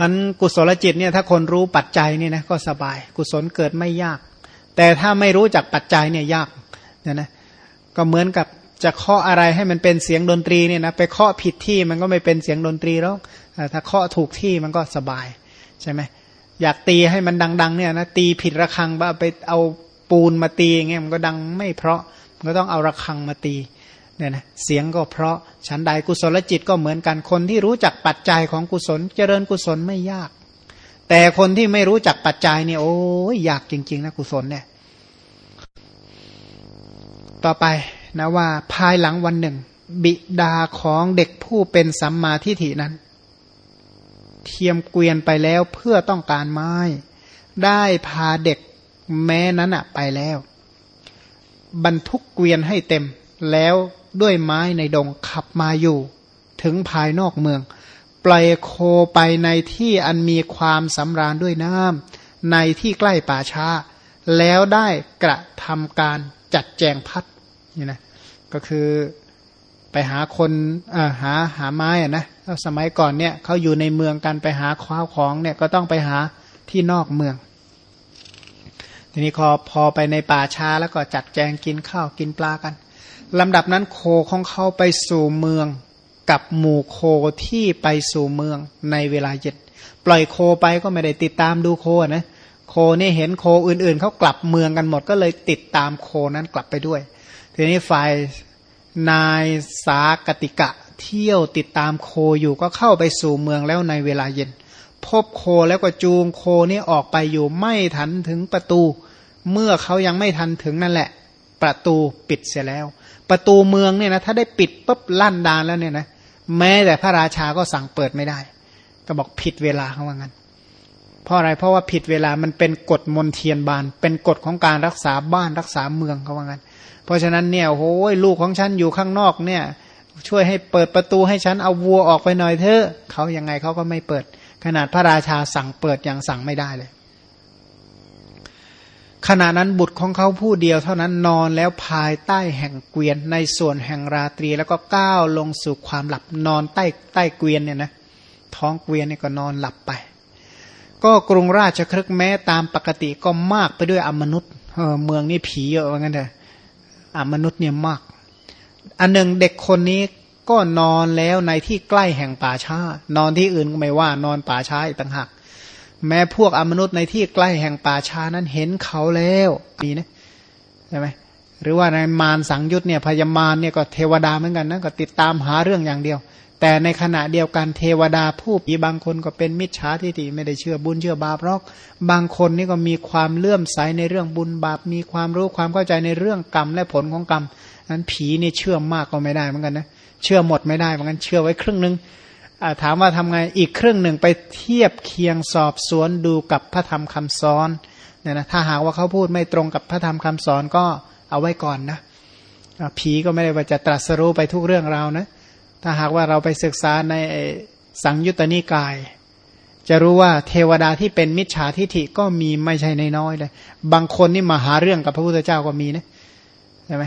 มันกุศลจิตเนี่ยถ้าคนรู้ปัจจัยนี่นะก็สบาย กุศลเกิดไม่ยาก แต่ถ้าไม่รู้จักปัจจัยเนี่ยยากเนี่ยนะก็เหมือนกับจะเคาะอะไรให้มันเป็นเสียงดนตรีเนี่ยนะไปเคาะผิดที่มันก็ไม่เป็นเสียงดนตรีแล้วถ้าเคาะถูกที่มันก็สบายใช่ไหมอยากตีให้มันดัง ๆ เนี่ยนะตีผิดระฆังบ้าไปเอาปูนมาตีอย่างเงี้ยมันก็ดังไม่เพราะมันก็ต้องเอาระฆังมาตี เนี่ยนะเสียงก็เพราะชั้นใดกุศลจิตก็เหมือนกันคนที่รู้จักปัจจัยของกุศล เจริญกุศลไม่ยาก แต่คนที่ไม่รู้จักปัจจัยเนี่ยโอ้ยยากจริง ๆ นะกุศลเนี่ย ต่อไปนะว่าภายหลังวันหนึ่ง บิดาของเด็กผู้เป็นสัมมาทิฏฐินั้น เทียมเกวียนไปแล้วเพื่อต้องการไม้ ได้พาเด็กแม้นั้นอะไปแล้ว บรรทุกเกวียนให้เต็มแล้ว ด้วยไม้ในดงขับมาอยู่ ถึงภายนอกเมือง ปล่อยโคไปในที่อันมีความสำราญด้วยน้ำในที่ใกล้ป่าช้า แล้วได้กระทำการจัดแจงพัดนี่นะก็คือไปหาคนหาหาไม้อะนะสมัยก่อนเนี่ยเขาอยู่ในเมืองกันไปหาข้าวของเนี่ยก็ต้องไปหาที่นอกเมือง ทีนี้พอพอไปในป่าช้าแล้วก็จัดแจงกินข้าวกินปลากัน ลำดับนั้นโคของเขาไปสู่เมือง กับหมู่โคที่ไปสู่เมืองในเวลาเย็นปล่อยโคไปก็ไม่ได้ติดตามดูโคนะโคนี่เห็นโคอื่นๆเขากลับเมืองกันหมดก็เลยติดตามโคนั้นกลับไปด้วย ทีนี้ฝ่ายนายสากติกะ เที่ยวติดตามโคอยู่ก็เข้าไปสู่เมืองแล้วในเวลาเย็น พบโคแล้วก็จูงโคนี่ออกไปอยู่ไม่ทันถึงประตู เมื่อเขายังไม่ทันถึงนั่นแหละ ประตูปิดเสียแล้ว ประตูเมืองเนี่ยนะถ้าได้ปิดปุ๊บลั่นดานแล้วเนี่ยนะแม้แต่พระราชาก็สั่งเปิดไม่ได้ ก็บอกผิดเวลาเขาว่างั้น เพราะอะไรเพราะว่าผิดเวลามันเป็นกฎมนเทียนบาน เป็นกฎของการรักษาบ้านรักษาเมืองเขาว่างั้น เพราะฉะนั้นเนี่ยโอ้ยลูกของฉันอยู่ข้างนอกเนี่ย ช่วยให้เปิดประตูให้ฉันเอาวัวออกไปหน่อยเถอะเขายังไงเขาก็ไม่เปิด ขนาดพระราชาสั่งเปิดยังสั่งไม่ได้เลย ขณะนั้นบุตรของเขาผู้เดียวเท่านั้นนอนแล้วภายใต้แห่งเกวียนในส่วนแห่งราตรี แล้วก็ก้าวลงสู่ความหลับนอนใต้ใต้เกวียนเนี่ยนะท้องเกวียนเนี่ยก็นอนหลับไป ก็กรุงราชครึกแม้ตามปกติก็มากไปด้วยอมนุษย์เออเมืองนี้ผีเยอะว่างั้นเถอะอมนุษย์เนี่ยมาก อันหนึ่งเด็กคนนี้ก็นอนแล้วในที่ใกล้แห่งป่าช้า นอนที่อื่นก็ไม่ว่านอนป่าช้าอีกต่างหาก แม้พวกอมนุษย์ในที่ใกล้แห่งป่าช้านั้นเห็นเขาแล้วมีนะใช่ไหมหรือว่าในมารสังยุตเนี่ยพยามารเนี่ยก็เทวดาเหมือนกันนะก็ติดตามหาเรื่องอย่างเดียว แต่ในขณะเดียวกันเทวดาผู้ผีบางคนก็เป็นมิจฉาทิฏฐิไม่ได้เชื่อบุญเชื่อบาปหรอกบางคนนี่ก็มีความเลื่อมใสในเรื่องบุญบาป มีความรู้ความเข้าใจในเรื่องกรรมและผลของกรรมนั้นผีนี่เชื่อมากก็ไม่ได้เหมือนกันนะเชื่อหมดไม่ได้เหมือนกันเชื่อไว้ครึ่งนึง ถามว่าทำไงอีกครึ่งหนึ่งไปเทียบเคียงสอบสวนดูกับพระธรรมคำสอนเนี่ยนะถ้าหากว่าเขาพูดไม่ตรงกับพระธรรมคำสอนก็เอาไว้ก่อนนะผีก็ไม่ได้ว่าจะตรัสรู้ไปทุกเรื่องราวนะถ้าหากว่าเราไปศึกษาในสังยุตตนิกาย จะรู้ว่าเทวดาที่เป็นมิจฉาทิฐิก็มีไม่ใช่นน้อยเลยบางคนนี่มาหาเรื่องกับพระพุทธเจ้าก็มีนะใช่ไหม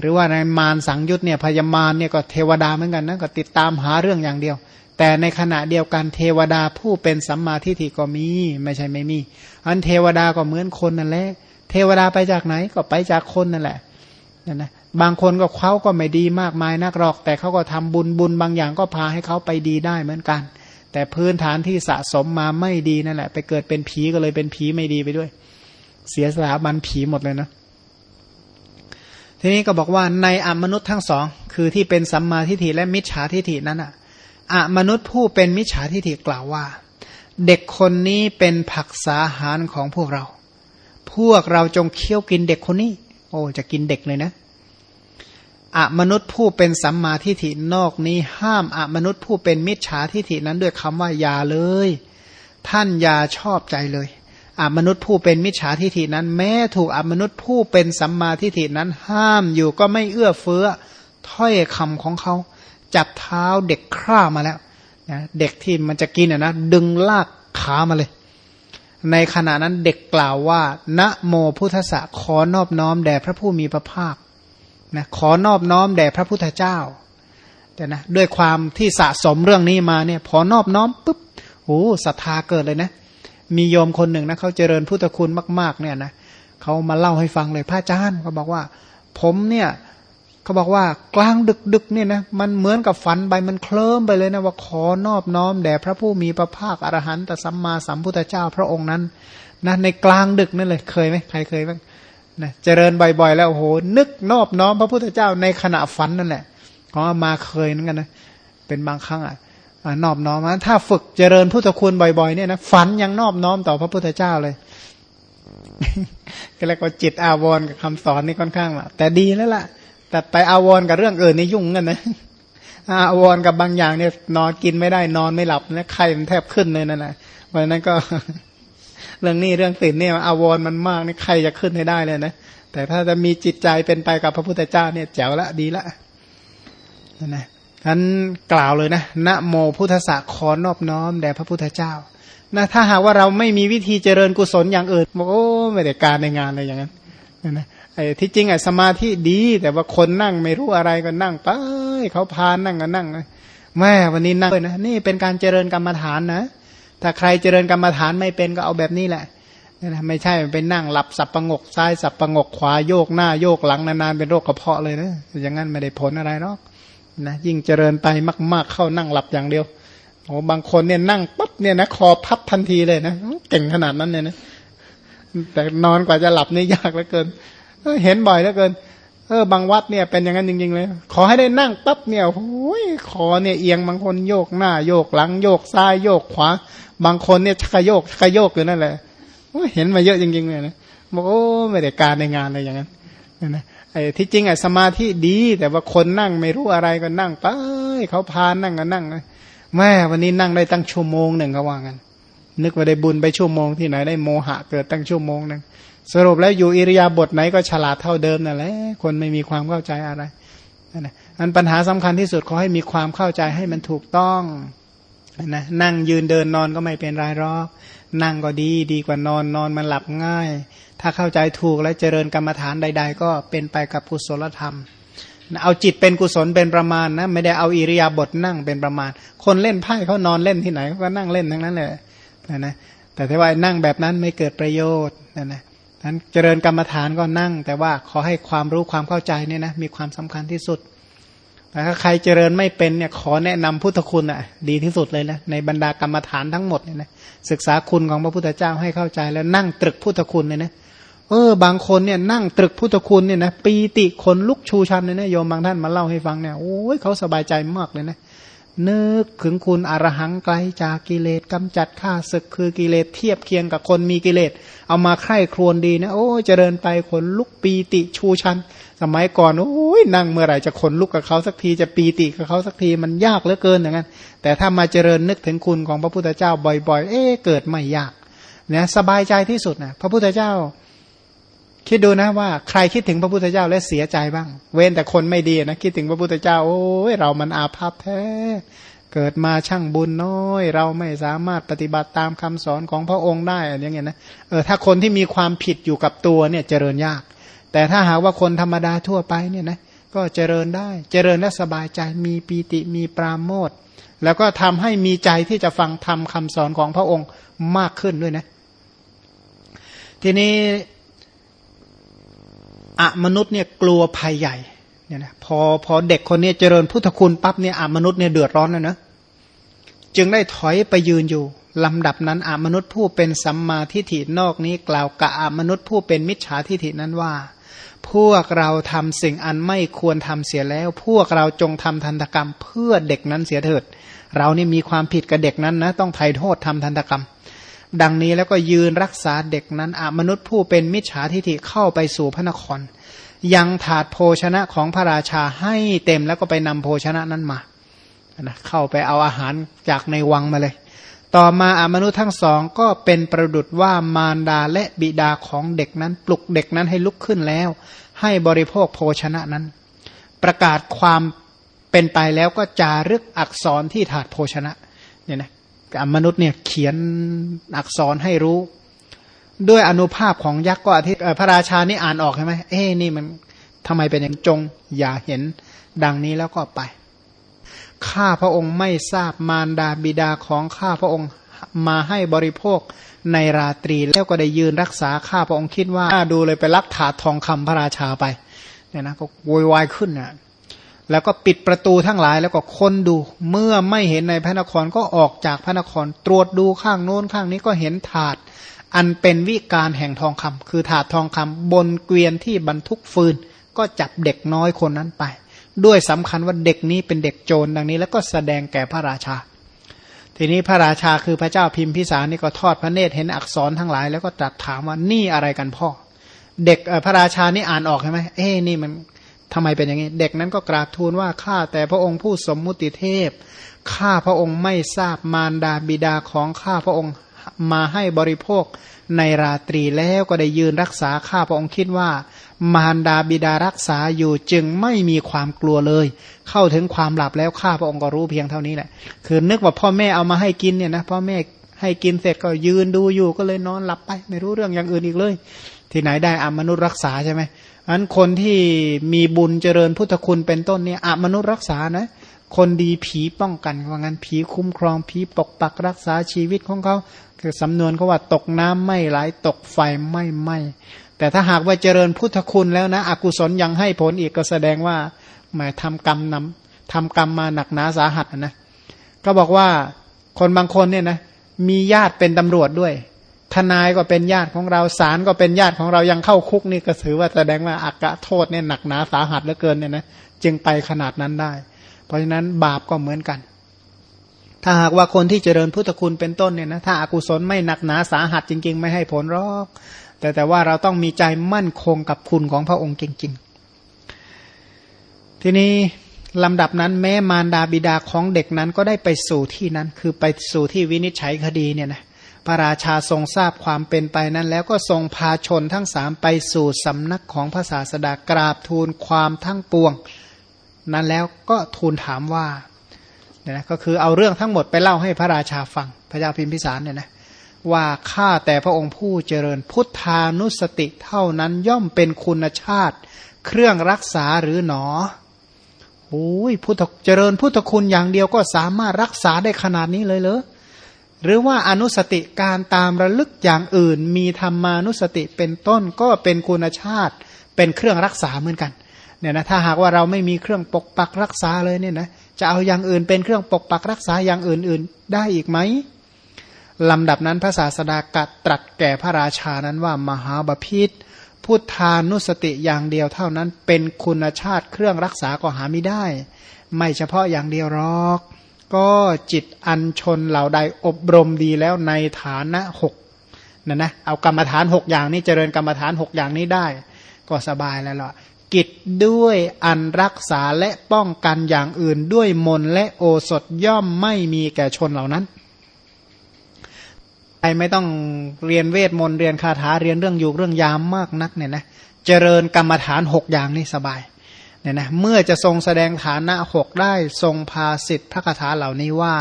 หรือว่าในมารสังยุตเนี่ยพยามารเนี่ยก็เทวดาเหมือนกันนะก็ติดตามหาเรื่องอย่างเดียว แต่ในขณะเดียวกันเทวดาผู้เป็นสัมมาทิฏฐิก็มี ไม่ใช่ไม่มี อันเทวดาก็เหมือนคนนั่นแหละเทวดาไปจากไหนก็ไปจากคนนั่นแหละนั่นนะบางคนก็เขาก็ไม่ดีมากมายนักหรอก แต่เขาก็ทำบุญบุญบางอย่างก็พาให้เขาไปดีได้เหมือนกัน แต่พื้นฐานที่สะสมมาไม่ดีนั่นแหละ ไปเกิดเป็นผีก็เลยเป็นผีไม่ดีไปด้วย เสียสถาบันผีหมดเลยนะทีนี้ก็บอกว่าในอมนุษย์ทั้งสอง คือที่เป็นสัมมาทิฏฐิและมิจฉาทิฏฐินั้นอะ อมนุษย์ผู้เป็นมิจฉาทิฏฐิกล่าวว่า เด็กคนนี้เป็นผักษาหารของพวกเรา พวกเราจงเคี้ยวกินเด็กคนนี้ โอ้จะกินเด็กเลยนะอมนุษย์ผู้เป็นสัมมาทิฏฐินอกนี้ ห้ามอมนุษย์ผู้เป็นมิจฉาทิฏฐินั้นด้วยคำว่าอย่าเลย ท่านอย่าชอบใจเลยอมนุษย์ผู้เป็นมิจฉาทิฏฐินั้น แม้ถูกอมนุษย์ผู้เป็นสัมมาทิฏฐินั้น ห้ามอยู่ก็ไม่เอื้อเฟื้อถ้อยคำของเขา จับเท้าเด็กคร่ามาแล้วนะเด็กที่มันจะกินอะนะดึงลากขามาเลย ในขณะนั้นเด็กกล่าวว่านะโมพุทธะขอนอบน้อมแด่พระผู้มีพระภาคนะขอนอบน้อมแด่พระพุทธเจ้า แต่นะด้วยความที่สะสมเรื่องนี้มาเนี่ยพอนอบน้อมปุ๊บโอ้ศรัทธาเกิดเลยนะ มีโยมคนหนึ่งนะเขาเจริญพุทธคุณมาก ๆ เนี่ยนะเขามาเล่าให้ฟังเลยพระอาจารย์เขาบอกว่า ผมเนี่ย เขาบอกว่ากลางดึกดึกเนี่ยนะมันเหมือนกับฝันไปมันเคลิ้มไปเลยนะว่าขอนอบน้อมแด่พระผู้มีพระภาคอรหันตสัมมาสัมพุทธเจ้าพระองค์นั้นนะในกลางดึกนั่นเลยเคยไหมใครเคยบ้างนะเจริญบ่อยๆแล้วโอ้โหนึกนอบน้อมพระพุทธเจ้าในขณะฝันนั่นแหละของมาเคยนั่นกันนะเป็นบางครั้งอะนอบน้อมนะถ้าฝึกเจริญพุทธคุณบ่อยๆเนี่ยนะฝันยังนอบน้อมต่อพระพุทธเจ้าเลยก็แล้วก็จิตอาวรกับคำสอนนี่ค่อนข้างละแต่ดีแล้วล่ะ แต่ไปอาวรกับเรื่องอื่นนี่ยุ่งกันนะอาวรกับบางอย่างเนี่ยนอนกินไม่ได้นอนไม่หลับนะไข้มันแทบขึ้นเลยนั่นแหละเพราะนั้นก็เรื่องนี้เรื่องติดเนี่ยอาวรมันมากนี่ใครจะขึ้นให้ได้เลยนะแต่ถ้าจะมีจิตใจเป็นไปกับพระพุทธเจ้าเนี่ยแจ๋วละดีละนั่นนะท่านกล่าวเลยนะนะโมพุทธะขอนอบน้อมแด่พระพุทธเจ้านะถ้าหากว่าเราไม่มีวิธีเจริญกุศลอย่างอื่นบอกโอ้ไม่ได้การในงานอะไรอย่างนั้นนะ ไอ้ที่จริงไอ้สมาธิดี แต่ว่าคนนั่งไม่รู้อะไรก็นั่งไปเขาพานั่งก็นั่งแม่วันนี้นั่งเลยนะนี่เป็นการเจริญกรรมฐานนะ ถ้าใครเจริญกรรมฐานไม่เป็นก็เอาแบบนี้แหละนะไม่ใช่เป็นนั่งหลับสับประงกซ้ายสับประงกขวาโยกหน้าโยกหลังนานๆเป็นโรคกระเพาะเลยนะอย่างนั้นไม่ได้ผลอะไรหรอกนะยิ่งเจริญไปมากๆเข้านั่งหลับอย่างเดียวโอ้บางคนเนี่ยนั่งปั๊บเนี่ยนะคอพับทันทีเลยนะเก่งขนาดนั้นเลยนะแต่นอนกว่าจะหลับนี่ยากเหลือเกิน เห็นบ่อยเหลือเกิน เออบางวัดเนี่ยเป็นอย่างนั้นจริงๆเลย ขอให้ได้นั่งปั๊บเนี่ยโอ้ยคอเนี่ยเอียงบางคนโยกหน้า โยกหลัง โยกซ้ายโยกขวา บางคนเนี่ยชักโยกชักโยกอยู่นั่นแหละเห็นมาเยอะจริงๆเลยนะบอกโอ้ไม่ได้การในงานอะไรอย่างนั้นนะไอ้ที่จริงไอ้สมาธิดี แต่ว่าคนนั่งไม่รู้อะไรก็นั่งไปเขาพานั่งก็นั่งนะแม่วันนี้นั่งได้ตั้งชั่วโมงหนึ่งเขาว่างันนึกว่าได้บุญไปชั่วโมงที่ไหนได้โมหะเกิดตั้งชั่วโมงหนึ่ง สรุปแล้วอยู่อิริยาบถไหนก็ฉลาดเท่าเดิมนั่นแหละคนไม่มีความเข้าใจอะไรนะอันปัญหาสำคัญที่สุดขอให้มีความเข้าใจให้มันถูกต้องนะนั่งยืนเดินนอนก็ไม่เป็นไรหรอกนั่งก็ดีดีกว่านอนนอนมันหลับง่าย ถ้าเข้าใจถูกและเจริญกรรมฐานใด ๆ ก็เป็นไปกับกุศลธรรมเอาจิตเป็นกุศลเป็นประมาณนะไม่ได้เอาอิริยาบถนั่งเป็นประมาณ คนเล่นไพ่เขานอนเล่นที่ไหนก็นั่งเล่นทั้งนั้นเลยนะนะแต่ถ้าว่านั่งแบบนั้นไม่เกิดประโยชน์นะนะ นั้นเจริญกรรมฐานก็นั่ง แต่ว่าขอให้ความรู้ความเข้าใจเนี่ยนะมีความสำคัญที่สุด แต่ถ้าใครเจริญไม่เป็นเนี่ยขอแนะนำพุทธคุณอะดีที่สุดเลยนะในบรรดากรรมฐานทั้งหมดเนี่ยนะศึกษาคุณของพระพุทธเจ้าให้เข้าใจแล้วนั่งตรึกพุทธคุณเลยนะเออบางคนเนี่ยนั่งตรึกพุทธคุณเนี่ยนะปีติคนลุกชูชันเลยนะโยมบางท่านมาเล่าให้ฟังเนี่ยโอ้ยเขาสบายใจมากเลยนะ นึกถึงคุณอรหังไกลจากกิเลสกำจัดข้าศึกคือกิเลสเทียบเคียงกับคนมีกิเลส เอามาใคร่ครวญดีนะ โอ้เจริญไปคนลุกปีติชูชัน สมัยก่อนโอ้ยนั่งเมื่อไหร่จะคนลุกกับเขาสักทีจะปีติกับเขาสักทีมันยากเหลือเกินอย่างนั้น แต่ถ้ามาเจริญนึกถึงคุณของพระพุทธเจ้าบ่อย ๆ เอ๊เกิดไม่ยากเนี่ยสบายใจที่สุดนะพระพุทธเจ้า คิดดูนะว่าใครคิดถึงพระพุทธเจ้าและเสียใจบ้าง เว้นแต่คนไม่ดีนะคิดถึงพระพุทธเจ้า โอ้ยเรามันอาภัพแท้ เกิดมาช่างบุญน้อย เราไม่สามารถปฏิบัติตามคำสอนของพระองค์ได้อะไรอย่างเงี้ยนะเออถ้าคนที่มีความผิดอยู่กับตัวเนี่ยเจริญยาก แต่ถ้าหากว่าคนธรรมดาทั่วไปเนี่ยนะก็เจริญได้ เจริญและสบายใจมีปีติมีปราโมทแล้วก็ทำให้มีใจที่จะฟังธรรมคาสอนของพระองค์มากขึ้นด้วยนะ ทีนี้ อะมนุษย์เนี่ยกลัวภัยใหญ่เนี่ยนะพอพอเด็กคนนี้เจริญพุทธคุณปั๊บเนี่ยอะมนุษย์เนี่ยเดือดร้อนแล้วนะจึงได้ถอยไปยืนอยู่ลำดับนั้นอามนุษย์ผู้เป็นสัมมาทิฏฐินอกนี้กล่าวกับอามนุษย์ผู้เป็นมิจฉาทิฏฐินั้นว่า พวกเราทำสิ่งอันไม่ควรทำเสียแล้ว พวกเราจงทำทันตกรรมเพื่อเด็กนั้นเสียเถิด เรานี่มีความผิดกับเด็กนั้นนะต้องไถ่โทษทำทันตกรรม ดังนี้แล้วก็ยืนรักษาเด็กนั้นอมนุษย์ผู้เป็นมิจฉาทิฐิเข้าไปสู่พระนคร ยังถาดโภชนะของพระราชาให้เต็มแล้วก็ไปนำโภชนะนั้นมานะเข้าไปเอาอาหารจากในวังมาเลย ต่อมาอมนุษย์ทั้งสองก็เป็นประดุดว่ามารดาและบิดาของเด็กนั้นปลุกเด็กนั้นให้ลุกขึ้นแล้ว ให้บริโภคโภชนะนั้น ประกาศความเป็นไปแล้วก็จารึกอักษรที่ถาดโภชนะเนี่ยนะ มนุษย์เนี่ยเขียนอักษรให้รู้ ด้วยอนุภาพของยักษ์ก็อธิพระราชานี่อ่านออกใช่ไหมเอ้นี่มันทำไมเป็นอย่างจงอย่าเห็นดังนี้แล้วก็ไป ข้าพระองค์ไม่ทราบมารดาบิดาของข้าพระองค์มาให้บริโภคในราตรีแล้วก็ได้ยืนรักษาข้าพระองค์คิดว่าดูเลยไปรับถาดทองคำพระราชาไปเนี่ยนะก็โวยวายขึ้นน่ะ แล้วก็ปิดประตูทั้งหลายแล้วก็คนดู เมื่อไม่เห็นในพระนครก็ออกจากพระนคร ตรวจดูข้างโน้นข้างนี้ก็เห็นถาด อันเป็นวิการแห่งทองคำคือถาดทองคำบนเกวียนที่บรรทุกฟืน ก็จับเด็กน้อยคนนั้นไป ด้วยสำคัญว่าเด็กนี้เป็นเด็กโจรดังนี้ แล้วก็แสดงแก่พระราชา ทีนี้พระราชาคือพระเจ้าพิมพิสารนี่ก็ทอดพระเนตรเห็นอักษรทั้งหลาย แล้วก็ตรัสถามว่านี่อะไรกันพ่อ เด็กพระราชานี่อ่านออกใช่ไหมเอ้นี่มัน ทำไมเป็นอย่างนี้ เด็กนั้นก็กราบทูลว่าข้าแต่พระองค์ผู้สมมุติเทพ ข้าพระองค์ไม่ทราบมารดาบิดาของข้าพระองค์มาให้บริโภคในราตรีแล้วก็ได้ยืนรักษาข้าพระองค์คิดว่า มารดาบิดารักษาอยู่จึงไม่มีความกลัวเลย เข้าถึงความหลับแล้วข้าพระองค์ก็รู้เพียงเท่านี้แหละ คือนึกว่าพ่อแม่เอามาให้กินเนี่ยนะพ่อแม่ให้กินเสร็จก็ยืนดูอยู่ก็เลยนอนหลับไป ไม่รู้เรื่องอย่างอื่นอีกเลย ที่ไหนได้อามนุษย์รักษาใช่ไหม อันคนที่มีบุญเจริญพุทธคุณเป็นต้นเนี่ยอมนุษย์รักษานะ คนดีผีป้องกันว่างั้นผีคุ้มครองผีปกปักรักษาชีวิตของเขาคือสำนวนเขาว่าตกน้ำไม่ไหลตกไฟไม่ไหมแต่ถ้าหากว่าเจริญพุทธคุณแล้วนะ อกุศลยังให้ผลอีกก็แสดงว่าหมายทำกรรมนำทำกรรมมาหนักหนาสาหัสนะ ก็บอกว่าคนบางคนเนี่ยนะมีญาติเป็นตำรวจด้วย ทนายก็เป็นญาติของเราศาลก็เป็นญาติของเรายังเข้าคุกนี่ก็ถือว่าแสดงว่าอักะโทษเนี่ยหนักหนาสาหัสเหลือเกินเนี่ยนะจึงไปขนาดนั้นได้ เพราะฉะนั้นบาปก็เหมือนกัน ถ้าหากว่าคนที่เจริญพุทธคุณเป็นต้นเนี่ยนะถ้าอากุศลไม่หนักหนาสาหัสจริง ๆ ไม่ให้ผลหรอก แต่แต่ว่าเราต้องมีใจมั่นคงกับคุณของพระองค์จริง ๆ ทีนี้ลำดับนั้นแม้มารดาบิดาของเด็กนั้นก็ได้ไปสู่ที่นั้น คือไปสู่ที่วินิจฉัยคดีเนี่ยนะ พระราชาทรงทราบความเป็นไปนั้น แล้วก็ทรงพาชนทั้งสามไปสู่สำนักของพระศาสดากราบทูลความทั้งปวง นั้นแล้วก็ทูลถามว่าเนี่ยนะก็คือเอาเรื่องทั้งหมดไปเล่าให้พระราชาฟัง พระเจ้าพิมพิสารเนี่ยนะว่าข้าแต่พระองค์ผู้เจริญพุทธานุสติเท่านั้นย่อมเป็นคุณชาติ เครื่องรักษาหรือหนอโอ้ยพุทธเจริญพุทธคุณอย่างเดียวก็สามารถรักษาได้ขนาดนี้เลยเหรอ หรือว่าอนุสติการตามระลึกอย่างอื่น มีธรรมานุสติเป็นต้นก็เป็นคุณชาติเป็นเครื่องรักษาเหมือนกันเนี่ยนะถ้าหากว่าเราไม่มีเครื่องปกปักรักษาเลยเนี่ยนะจะเอาอย่างอื่นเป็นเครื่องปกปักรักษาอย่างอื่นๆ ได้อีกไหมลำดับนั้นพระศาสดากัดตรัสแก่พระราชานั้นว่ามหาบาพิษพุทธานุสติอย่างเดียวเท่านั้นเป็นคุณชาติเครื่องรักษาก็หาไม่ได้ ไม่เฉพาะอย่างเดียวหรอก ก็จิตอันชนเหล่าใดอบรมดีแล้วในฐานะหกนะนะเอากรรมฐานหกอย่างนี้เจริญกรรมฐานหกอย่างนี้ได้ ก็สบายแล้วล่ะกิจด้วยอันรักษาและป้องกันอย่างอื่นด้วยมนและโอสถย่อมไม่มีแก่ชนเหล่านั้นใครไม่ต้องเรียนเวทมนต์เรียนคาถาเรียนเรื่องอยู่เรื่องยามมากนักเนี่ยนะเจริญกรรมฐานหกอย่างนี่สบาย เนี่ยนะเมื่อจะทรงแสดงฐานะหกได้ทรงพาสิทธิพระคาถาเหล่านี้ว่า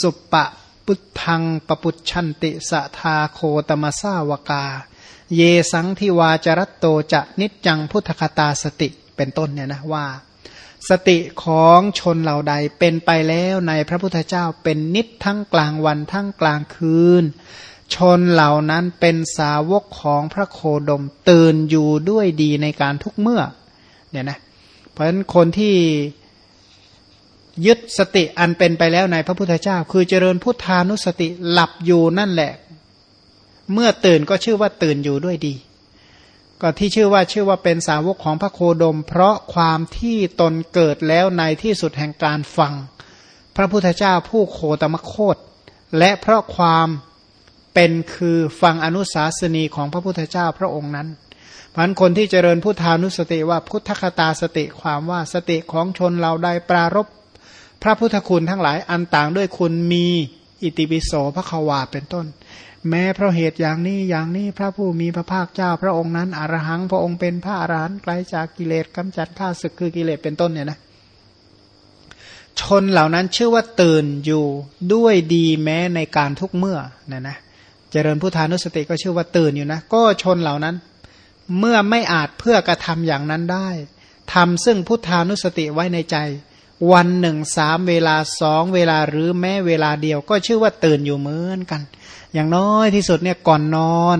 สุปะปุทังปปุชันติสทาโคตมสาวกา เยสังทิวาจรัตโตจะนิจจังพุทธคตาสติเป็นต้นเนี่ยนะว่า สติของชนเหล่าใดเป็นไปแล้วในพระพุทธเจ้าเป็นนิจทั้งกลางวันทั้งกลางคืน ชนเหล่านั้นเป็นสาวกของพระโคดมตื่นอยู่ด้วยดีในการทุกเมื่อเนี่ยนะเราะฉะนั้นคนที่ยึดสติอันเป็นไปแล้วในพระพุทธเจ้า คือเจริญพุทธานุสติหลับอยู่นั่นแหละ เมื่อตื่นก็ชื่อว่าตื่นอยู่ด้วยดี ก็ที่ชื่อว่าชื่อว่าเป็นสาวกของพระโคดม เพราะความที่ตนเกิดแล้วในที่สุดแห่งการฟัง พระพุทธเจ้าผู้โคตมโคต และเพราะความเป็นคือฟังอนุสาสนีของพระพุทธเจ้าพระองค์นั้น พันคนที่เจริญพุทธานุสติว่าพุทธคตาสติความว่าสติของชนเราได้ปรารบพระพุทธคุณทั้งหลายอันต่างด้วยคุณมีอิติปิโสพระควาเป็นต้น แม้เพราะเหตุอย่างนี้อย่างนี้พระผู้มีพระภาคเจ้าพระองค์นั้นอรหังพระองค์เป็นพระอรหันต์ไกลจากกิเลสกำจัดข้าศึกคือกิเลสเป็นต้นเนี่ยนะชนเหล่านั้นชื่อว่าตื่นอยู่ด้วยดีแม้ในการทุกเมื่อเนี่ยนะเจริญพุทธานุสติก็ชื่อว่าตื่นอยู่นะ ก็ชนเหล่านั้น เมื่อไม่อาจเพื่อกระทำอย่างนั้นได้ทำซึ่งพุทธานุสติไว้ในใจ วันหนึ่งสามเวลาสองเวลาหรือแม้เวลาเดียว ก็ชื่อว่าตื่นอยู่เหมือนกัน อย่างน้อยที่สุดเนี่ยก่อนนอน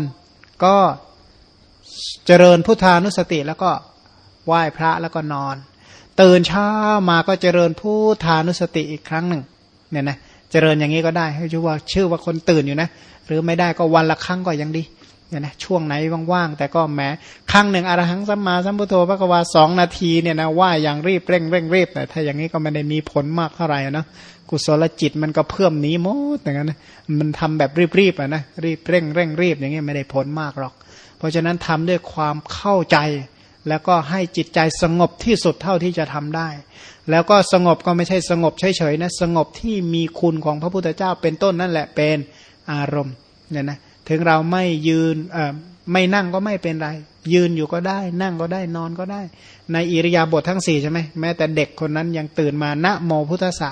ก็เจริญพุทธานุสติแล้วก็ไหว้พระแล้วก็นอน ตื่นเช้ามาก็เจริญพุทธานุสติอีกครั้งหนึ่งเนี่ยนะเจริญอย่างนี้ก็ได้ให้ชื่อว่าชื่อว่าคนตื่นอยู่นะ หรือไม่ได้ก็วันละครั้งก็ยังดี เนี่ยนะช่วงไหนว่างๆแต่ก็แม้ครั้งหนึ่งอรหังสัมมาสัมพุทโธพระกวาสองนาทีเนี่ยนะว่าอย่างรีบเร่งเร่งรีบแต่ถ้าอย่างนี้ก็ไม่ได้มีผลมากเท่าไหร่นะกุศลจิตมันก็เพิ่มหนีหมดอย่างนั้นมันทำแบบรีบๆอะนะรีบเร่งเร่งรีบอย่างนี้ไม่ได้ผลมากหรอก เพราะฉะนั้นทำด้วยความเข้าใจ แล้วก็ให้จิตใจสงบที่สุดเท่าที่จะทำได้ แล้วก็สงบก็ไม่ใช่สงบเฉยๆนะสงบที่มีคุณของพระพุทธเจ้าเป็นต้นนั่นแหละเป็นอารมณ์เนี่ยนะ ถึงเราไม่ยืนไม่นั่งก็ไม่เป็นไร ยืนอยู่ก็ได้ นั่งก็ได้นอนก็ได้ ในอิริยาบถททั้งสี่ใช่ไหมแม้แต่เด็กคนนั้นยังตื่นมาณโมพุทธะ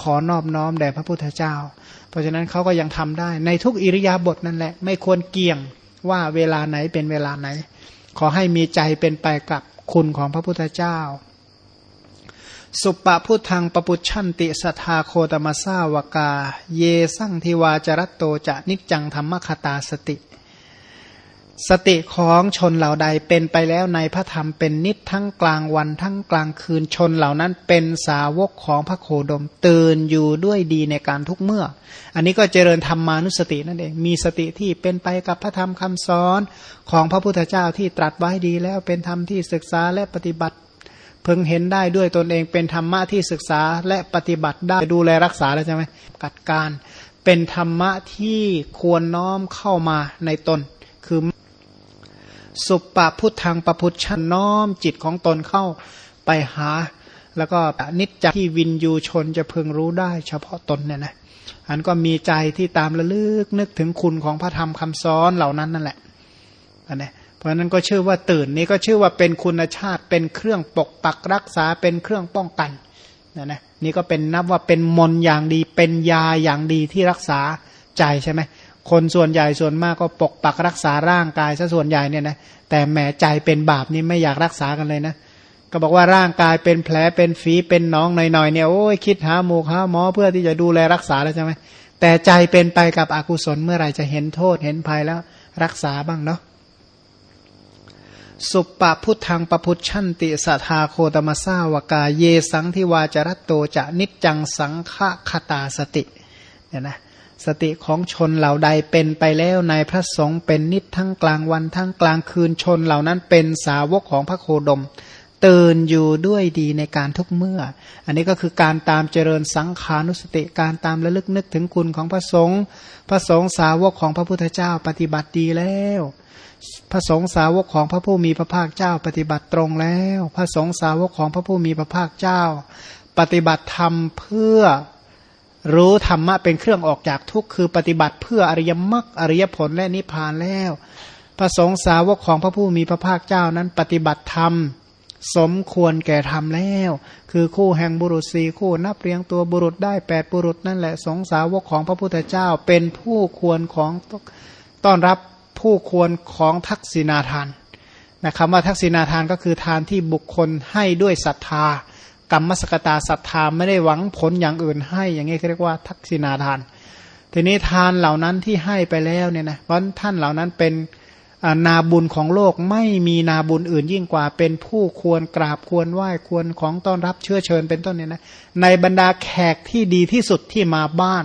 ขอนอบน้อมแด่พระพุทธเจ้า เพราะฉะนั้นเขาก็ยังทำได้ ในทุกอิริยาบถนั่นแหละ ไม่ควรเกี่ยงว่าเวลาไหนเป็นเวลาไหน ขอให้มีใจเป็นไปกับคุณของพระพุทธเจ้า สุปปพุทธังปปุชันติสทาโคตมสาวกา เยสั่งทิวาจรัตโตจะนิจจังธรรมคตาสติ สติของชนเหล่าใดเป็นไปแล้วในพระธรรมเป็นนิจทั้งกลางวันทั้งกลางคืนชนเหล่านั้นเป็นสาวกของพระโคดมตื่นอยู่ด้วยดีในการทุกเมื่อ อันนี้ก็เจริญธรรมานุสตินั่นเองมีสติที่เป็นไปกับพระธรรมคำสอนของพระพุทธเจ้าที่ตรัสไว้ดีแล้วเป็นธรรมที่ศึกษาและปฏิบัติ พึงเห็นได้ด้วยตนเองเป็นธรรมะที่ศึกษาและปฏิบัติได้ดูแลรักษาแล้วใช่ไหมกัดการเป็นธรรมะที่ควรน้อมเข้ามาในตน คือสุปปพุทธังปะพุทชันน้อมจิตของตนเข้าไปหา แล้วก็นิจจที่วินยูชนจะพึงรู้ได้เฉพาะตนเนี่ยนะอันก็มีใจที่ตามระลึกนึกถึงคุณของพระธรรมคำสอนเหล่านั้นนั่นแหละอันนี้ เพราะนั้นก็ชื่อว่าตื่นนี้ก็ชื่อว่าเป็นคุณชาติเป็นเครื่องปกปักรักษาเป็นเครื่องป้องกันนะนะนี่ก็เป็นนับว่าเป็นมนอย่างดี เป็นยาอย่างดีที่รักษาใจใช่ไหมคนส่วนใหญ่ส่วนมากก็ปกปักรักษาร่างกายซะส่วนใหญ่เนี่ยนะแต่แหมใจเป็นบาปนี่ไม่อยากรักษากันเลยนะ ก็บอกว่าร่างกายเป็นแผลเป็นฝีเป็นน้องหน่อยๆเนี่ยโอ้ยคิดหาหมูหาหมอเพื่อที่จะดูแลรักษาแล้วใช่ไหมแต่ใจเป็นไปกับอกุศลเมื่อไหร่จะเห็นโทษเห็นภัยแล้วรักษาบ้างเนาะ สุปปพุทธังปพุทชันติสัทาโคตมสาวกาเยสังทิวาจรัตโตจะนิจจังสังฆคตาสติเนี่ยนะสติของชนเหล่าใดเป็นไปแล้วในพระสงฆ์เป็นนิจทั้งกลางวันทั้งกลางคืนชนเหล่านั้นเป็นสาวกของพระโคดมตื่นอยู่ด้วยดีในการทุกเมื่อ อันนี้ก็คือการตามเจริญสังขานุสติการตามระลึกนึกถึงคุณของพระสงฆ์พระสงฆ์สาวกของพระพุทธเจ้าปฏิบัติดีแล้ว พระสงฆ์สาวกของพระผู้มีพระภาคเจ้า ปฏิบัติตรงแล้ว พระสงฆ์สาวกของพระผู้มีพระภาคเจ้า ปฏิบัติธรรมเพื่อรู้ธรรมะเป็นเครื่องออกจากทุกข์คือปฏิบัติเพื่ออริยมรรคอริยผลและนิพพานแล้ว พระสงฆ์สาวกของพระผู้มีพระภาคเจ้านั้น ปฏิบัติธรรมสมควรแก่ธรรมแล้ว คือคู่แห่งบุรุษสี่คู่นับเรียงตัวบุรุษได้แปดบุรุษนั่นแหละสงสาวกของพระพุทธเจ้าเป็นผู้ควรของต้อนรับ ผู้ควรของทักษิณาทานนะคำว่าทักษิณาทานก็คือทานที่บุคคลให้ด้วยศรัทธากรรมสกตาศรัทธาไม่ได้หวังผลอย่างอื่นให้ อย่างนี้เรียกว่าทักษิณาทาน ทีนี้ทานเหล่านั้นที่ให้ไปแล้วเนี่ยนะเพราะท่านเหล่านั้นเป็นนาบุญของโลกไม่มีนาบุญอื่นยิ่งกว่าเป็นผู้ควรกราบควรไหว้ควรของต้อนรับเชื้อเชิญเป็นต้นเนี่ยนะในบรรดาแขกที่ดีที่สุดที่มาบ้าน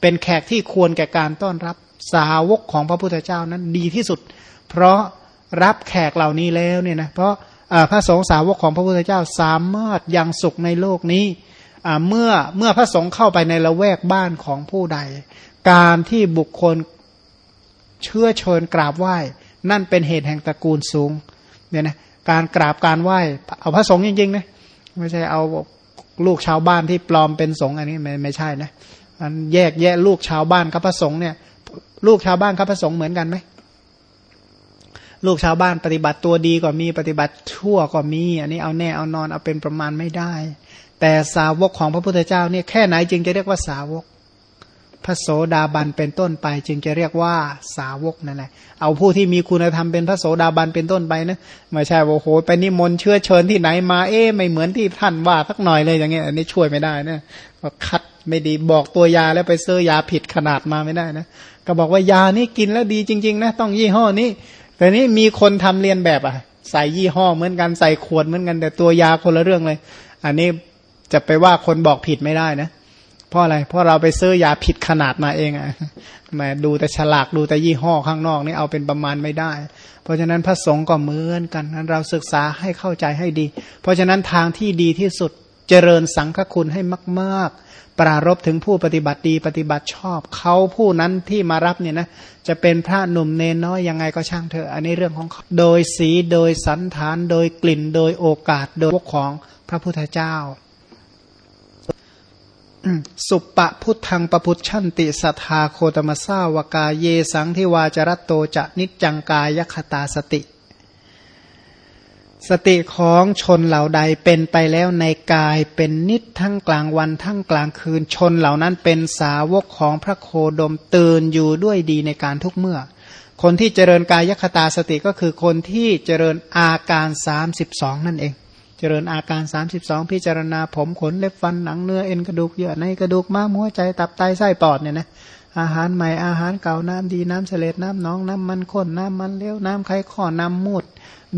เป็นแขกที่ควรแก่การต้อนรับ สาวกของพระพุทธเจ้านั้นดีที่สุด เพราะรับแขกเหล่านี้แล้วเนี่ยนะเพราะพระสงฆ์สาวกของพระพุทธเจ้าสามารถยังสุขในโลกนี้เมื่อเมื่อพระสงฆ์เข้าไปในละแวกบ้านของผู้ใด การที่บุคคลเชื่อเชิญกราบไหว้ นั่นเป็นเหตุแห่งตระกูลสูงเนี่ยนะการกราบการไหว้เอาพระสงฆ์จริงๆนะไม่ใช่เอาลูกชาวบ้านที่ปลอมเป็นสงฆ์อันนี้ไม่ไม่ใช่นะมันแยกแยะลูกชาวบ้านกับพระสงฆ์เนี่ย ลูกชาวบ้านข้าพระสงฆ์เหมือนกันไหมลูกชาวบ้านปฏิบัติตัวดีก็มีปฏิบัติชั่วก็มี อันนี้เอาแน่เอานอนเอาเป็นประมาณไม่ได้ แต่สาวกของพระพุทธเจ้าเนี่ยแค่ไหนจึงจะเรียกว่าสาวก พระโสดาบันเป็นต้นไป จึงจะเรียกว่าสาวกนั่นแหละเอาผู้ที่มีคุณธรรมเป็นพระโสดาบันเป็นต้นไปนะไม่ใช่ว่าโอ้โหไปนิมนต์เชื้อเชิญที่ไหนมาเอ๊ไม่เหมือนที่ท่านว่าสักหน่อยเลยอย่างเงี้ยอันนี้ช่วยไม่ได้นะก็คัดไม่ดีบอกตัวยาแล้วไปซื้อยาผิดขนาดมาไม่ได้นะ ก็บอกว่ายานี่กินแล้วดีจริง ๆ นะ ต้องยี่ห้อนี้ แต่นี้มีคนทำเรียนแบบอะ ใส่ยี่ห้อเหมือนกันใส่ขวดเหมือนกัน แต่ตัวยาคนละเรื่องเลย อันนี้จะไปว่าคนบอกผิดไม่ได้นะเพราะอะไร เพราะเราไปซื้อยาผิดขนาดมาเองอะแมดูแต่ฉลากดูแต่ยี่ห้อข้างนอกนี่เอาเป็นประมาณไม่ได้ เพราะฉะนั้นพระสงฆ์ก็เหมือนกันนั้นเราศึกษาให้เข้าใจให้ดี เพราะฉะนั้นทางที่ดีที่สุด เจริญสังฆคุณให้มาก ๆ ปรารบถึงผู้ปฏิบัติดีปฏิบัติชอบ เขาผู้นั้นที่มารับเนี่ยนะจะเป็นพระหนุ่มเนนน้อยยังไงก็ช่างเถอะอันนี้เรื่องของเขาโดยสีโดยสันฐานโดยกลิ่นโดยโอกาสโดยพวกของพระพุทธเจ้า สุปปะพุทธังปพุทชันติสทาโคตมสาวกาเยสังทิวาจรัตโตจะนิจจังกายคตาสติ สติของชนเหล่าใดเป็นไปแล้วในกายเป็นนิจทั้งกลางวันทั้งกลางคืนชนเหล่านั้นเป็นสาวกของพระโคดมตื่นอยู่ด้วยดีในการทุกเมื่อ คนที่เจริญกายคตาสติก็คือคนที่เจริญอาการสามสิบสองนั่นเอง เจริญอาการ 32 พิจารณาผมขนเล็บฟันหนังเนื้อเอ็นกระดูกเยื่อในกระดูกม้ามหัวใจตับไตไส้ปอดเนี่ยนะอาหารใหม่อาหารเก่าน้ำดีน้ำเสลดน้ำน้องน้ำมันข้นน้ำมันเลี้ยวน้ำไข่ข้อน้ำมูด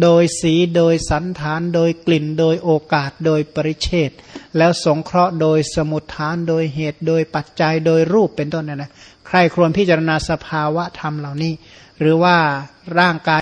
โดยสีโดยสันฐานโดยกลิ่น โดยโอกาสโดยปริเชตแล้วสงเคราะห์โดยสมุทฐานโดยเหตุ โดยปัจจัยโดยรูปเป็นต้นนะนะใครควรพิจารณาสภาวะธรรมเหล่านี้ หรือว่าร่างกาย